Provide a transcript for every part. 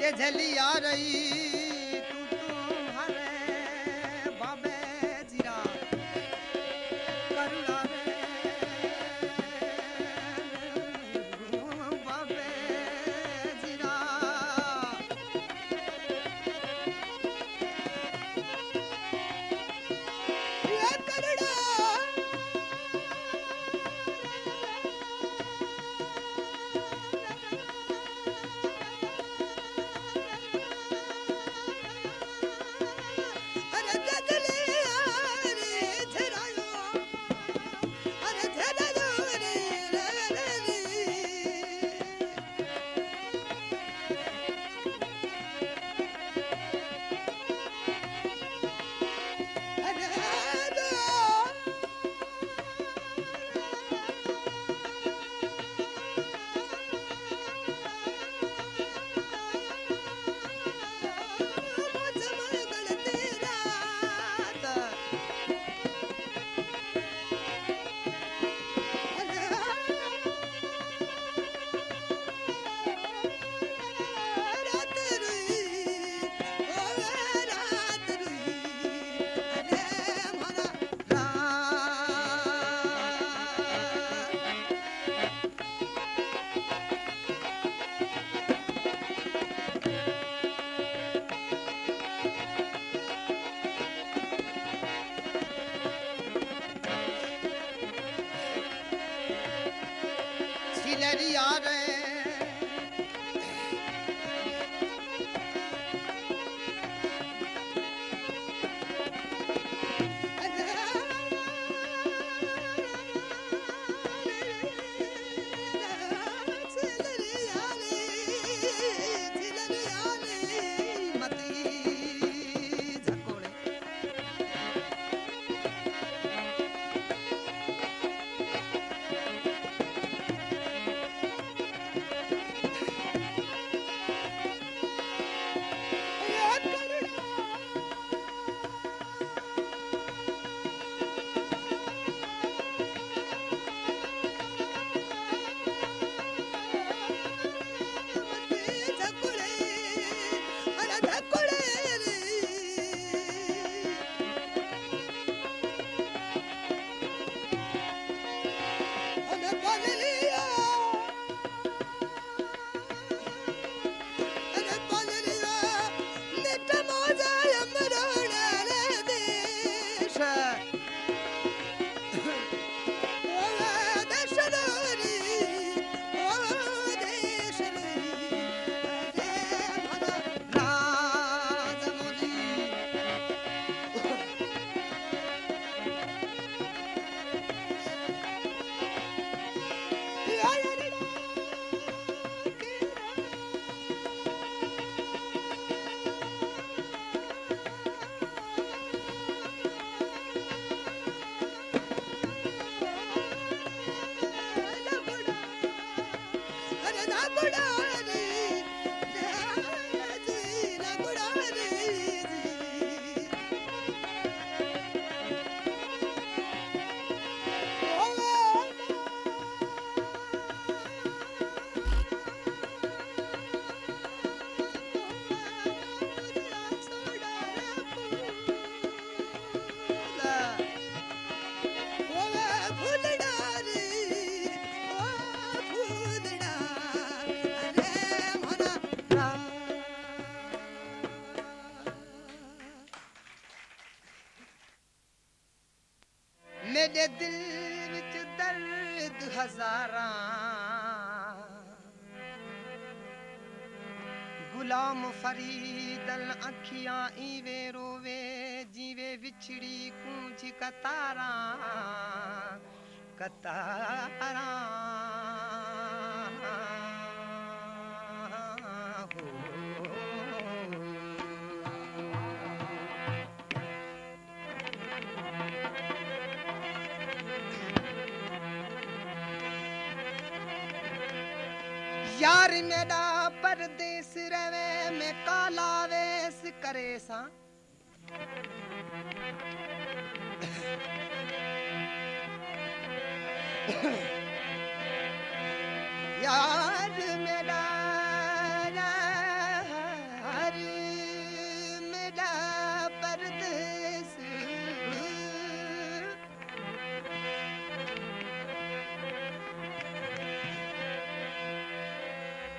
ये झली आ रही। फिया ई रोवे यार मेरा करे ऐसा? यार मेरा हर मेरा परदेस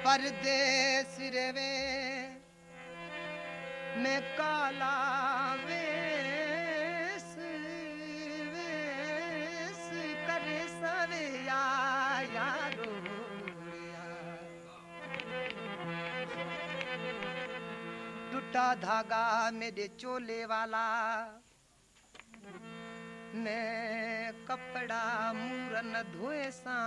परदेस रे काला वेस वेस करे सवे यारो। टूटा धागा मेरे चोले वाला, मैं कपड़ा मूरन धोए सा।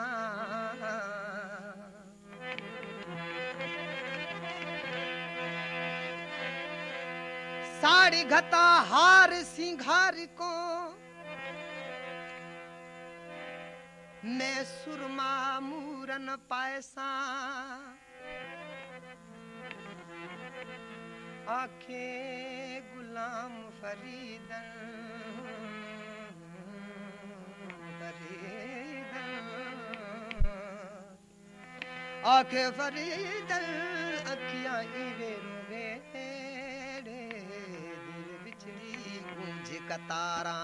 साड़ी घता हार सिंघार को। मैं सुरमा मूरन पायसा। आँखें गुलाम फरीदन आँखें फरीदन, अखियाँ इवे ਕਤਾਰਾਂ।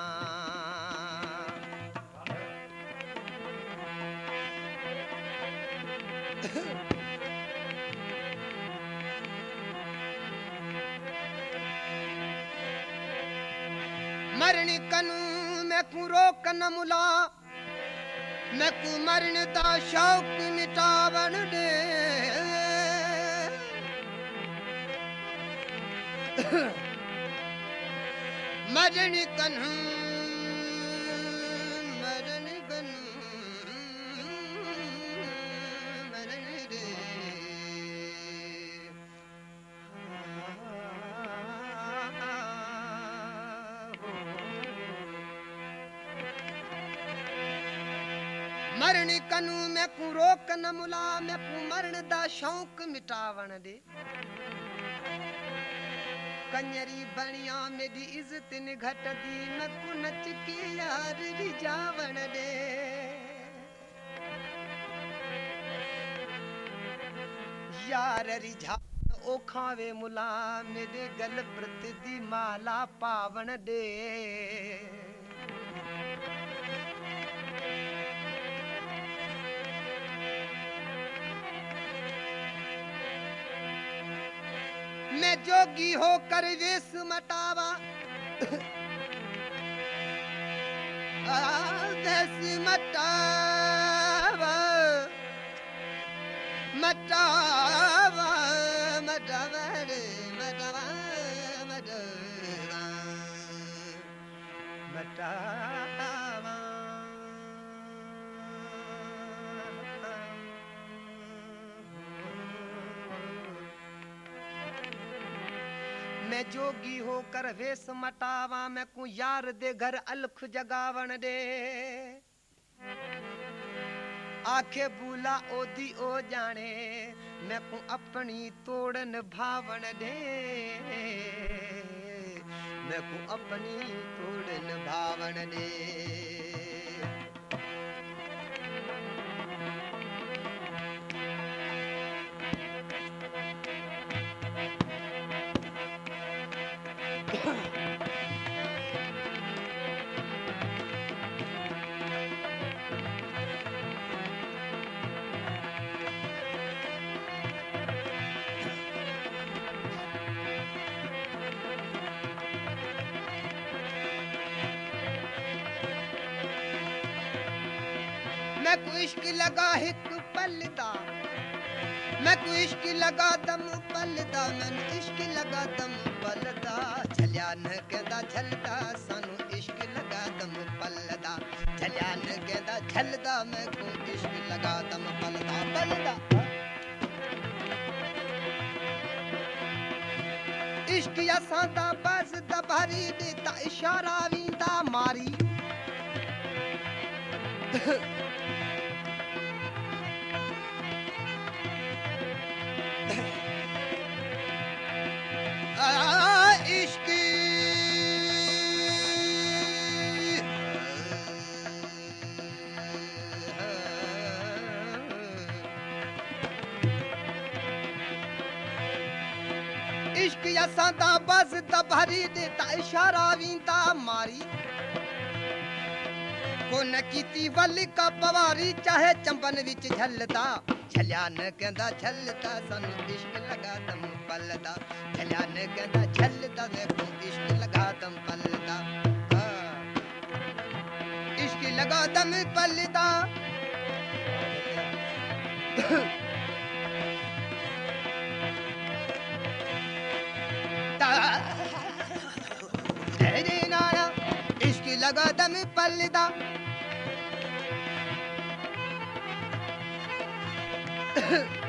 ਮਰਨ ਕਨੂੰ ਮੈਂ ਕੋ ਮੁਲਾ। ਮੈਂ ਕੋ ਮਰਨ ਦਾ ਸ਼ੌਕ ਮਿਟਾਵਣ ਦੇ ਮਰਨ ਕਨੂ ਮਰਨ ਕਨੂ, ਮਰਨ ਰੇ। ਮਰਨ ਕਨੂ ਮੈਂ ਕੋ ਰੋਕ ਨ ਮੁਲਾ, ਮੈਂ ਕੋ ਮਰਨ ਦਾ ਸ਼ੌਕ ਮਿਟਾਵਣ ਦੇ। कंजरी बणिया मेरी इज्जत न घटदी मैं को नच के यार रिजावण दे यार रिझा ओ खावे मुला मेरे गल प्रत दी माला पावण दे जोगी होकर वेश मटावा। मटावा। मटावा। ਕਰ ਵੇਸ ਮਟਾਵਾ, ਮੈਂ ਕੋ ਯਾਰ ਦੇ ਘਰ ਅਲਖ ਜਗਾਵਣ ਦੇ। ਆਖੇ ਬੂਲਾ ਉਹਦੀ ਉਹ ਜਾਣੇ, ਮੈਂ ਕੋ ਆਪਣੀ ਤੋੜਨ ਭਾਵਣ ਦੇ। ਮੈਂ ਕੋ ਆਪਣੀ ਤੋੜਨ ਭਾਵਣ ਦੇ। ਮੈਕੂ ਇਸ਼ਕ ਲਗਾ ਇੱਕ ਪਲ ਦਾ। ਮੈਕੂ ਇਸ਼ਕ ਲਗਾ ਦਮ ਪਲ ਦਾ, ਮੈਨੂੰ ਇਸ਼ਕ ਲਗਾ ਦਮ ਪਲ ਦਾ। ਝਲਿਆ ਨ ਕਹਿੰਦਾ ਝਲਦਾ ਸਾਨੂੰ ਇਸ਼ਕ ਲਗਾ ਦਮ ਪਲ ਦਾ। ਝਲਿਆ ਨ ਕਹਿੰਦਾ ਝਲਦਾ ਮੈਕੂ ਇਸ਼ਕ ਲਗਾ ਦਮ ਪਲ ਦਾ ਪਲ ਦਾ। ਇਸ਼ਕ ਅਸਾਂ ਦਾ ਬਸ ਦਬਰੀ ਦੇ ਤਾਂ ਇਸ਼ਾਰਾ ਵੀਂਦਾ ਮਾਰੀ। सदा बस दभरी देता, इशारा वींदा मारी। कोन कीती वल का पवारी, चाहे चंबन विच झलदा झल्या न कहंदा झलदा सानू इश्क लगा दम पलदा। झल्या न कहंदा झलदा देखो इश्क लगा दम पलदा। हाँ। इश्क लगा दम पलदा। इश्क लगा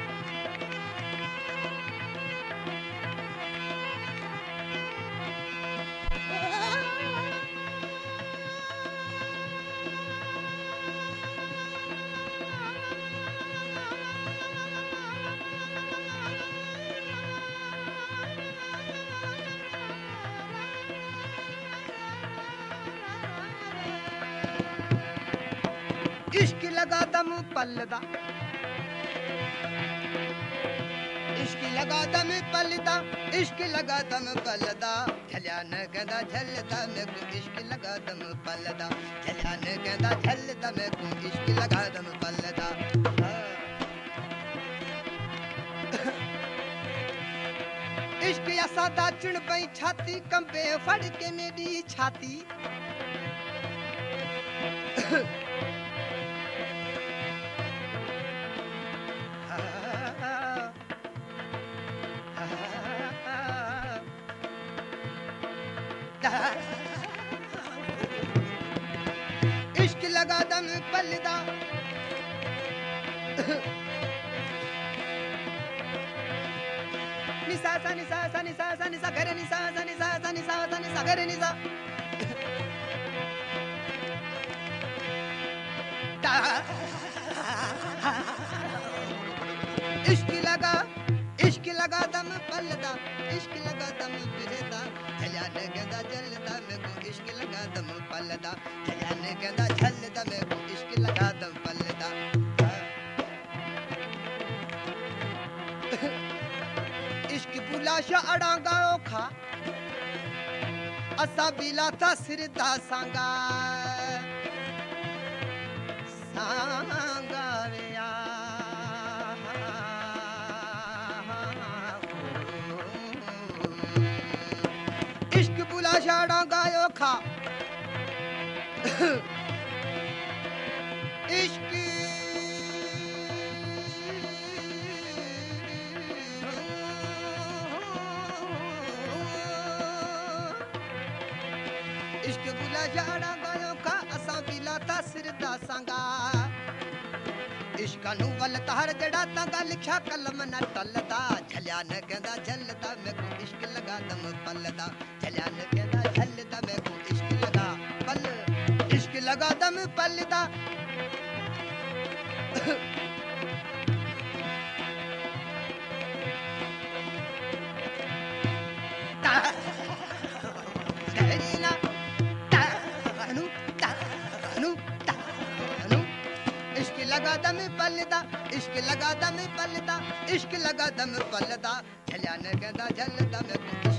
दम पलदा। इश्क लगा दम पलदा, इश्क लगा दम पलदा। झलिया न कहंदा झलदा मैं को इश्क लगा दम पलदा। झलिया न कहंदा झलदा मैं को इश्क लगा दम पलदा। इश्क असा दाचण पई छाती, कंबे फड़ के मेरी छाती। दम निसा सा निसा सा निसा सा निसा घर निसा सा निसा सा निसा सा निसा घर निसा इश्क लगा इश्क लगा दम पलदा इश्क लगा दम बिरदा झलिया ने कहंदा जलदा मैं को इश्क लगा दम पलदा झलिया ने कहंदा झलदा मैं को इश्क ਯਾਦਵ ਇਸ਼ਕ ਬੁਲਾਸ਼ਾ ਅੜਾਂਗਾ ਔਖਾ। ਸਿਰ ਦਾ ਸੰਗਾ। ਸੰਗਾ ਵਿਆ ਇਸ਼ਕ ਬੁਲਾਸ਼ਾ ਕਾਨੂੰ ਵੱਲ ਤਾਰ ਜਿਹੜਾ ਤਾਂਗਾ ਲਿਖਿਆ ਕਲਮ ਨਾ ਟੱਲਦਾ ਝਲਿਆ ਨ ਕਹਿੰਦਾ ਝੱਲਦਾ ਮੈਂ ਕੋਈ ਇਸ਼ਕ ਲਗਾ ਦਮ ਪੱਲਦਾ ਝਲਿਆ ਨ पलदा इश्क लगा दम पलदा इश्क लगा दम पलदा। झलिया ने कहंदा झलदा मैं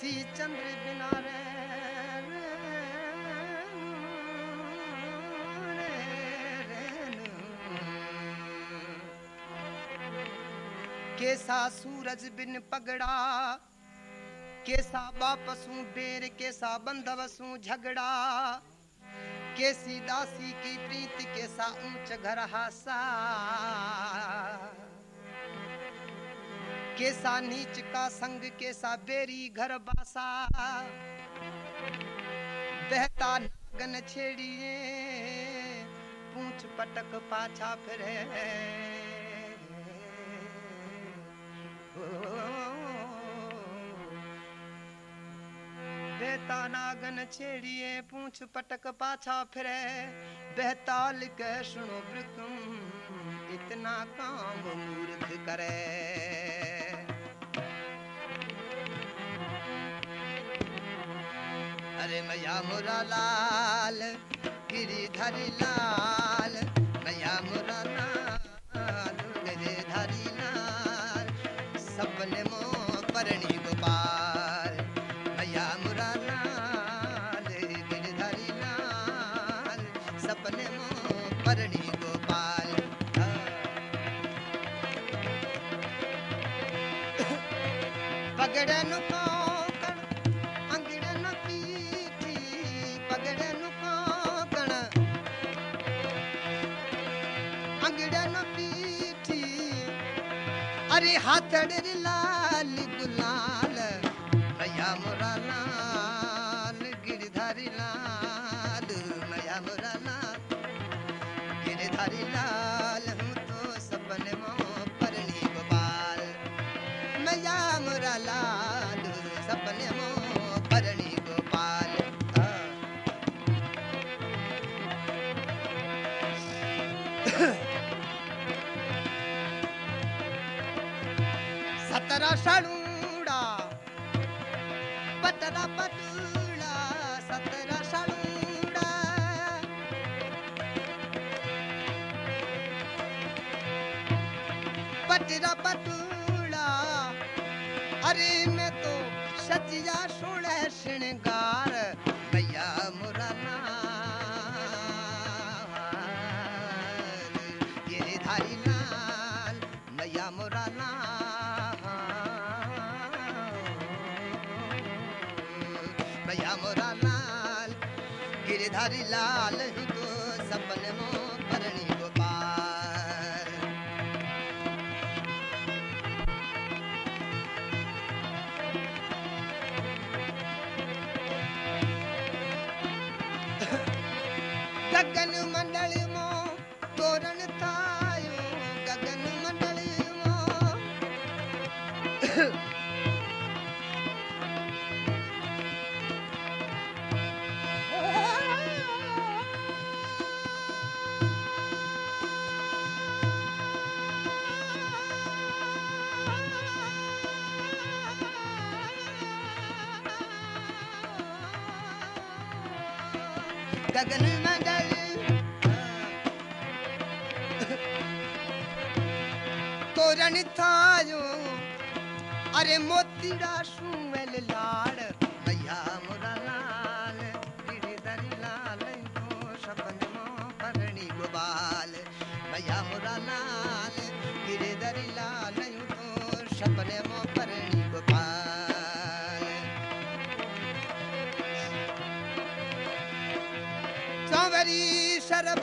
सी चंद्र बिना रे कैसा सूरज बिन पगड़ा, कैसा बापसू बेर, कैसा बंधवसू झगड़ा, कैसी दासी की प्रीत, कैसा ऊंच घर हासा। केसा नीच का संग केसा बेरी घर बासा। बहता नागन छेड़िए, पूछ पटक पाछा फिरे। बेता नागन छेड़िए, पूछ पटक पाछा फिरे। बेताल के सुनो ब्रकुम इतना काम मूर्ख करे। मैया मुरा लाल गिरिधरी लाल। मैया मुरा लाल गिरिधरी लाल। सपने मो परणी गोपाल मैया मुरा लाल गिरधरी लाल। सपने मो परणी गोपाल पगड़न अरे हाथड़ लाल मैया मुराना भैया मुराना मोरा गिरधारी लाल ही तो सपन मो मैया मोरा लाल लाल तो सपन मो परणी गोपाल। मैया मोरा लाल गिरधरी लाल तो सपने मो परणी गोपाल। चौवरी शरब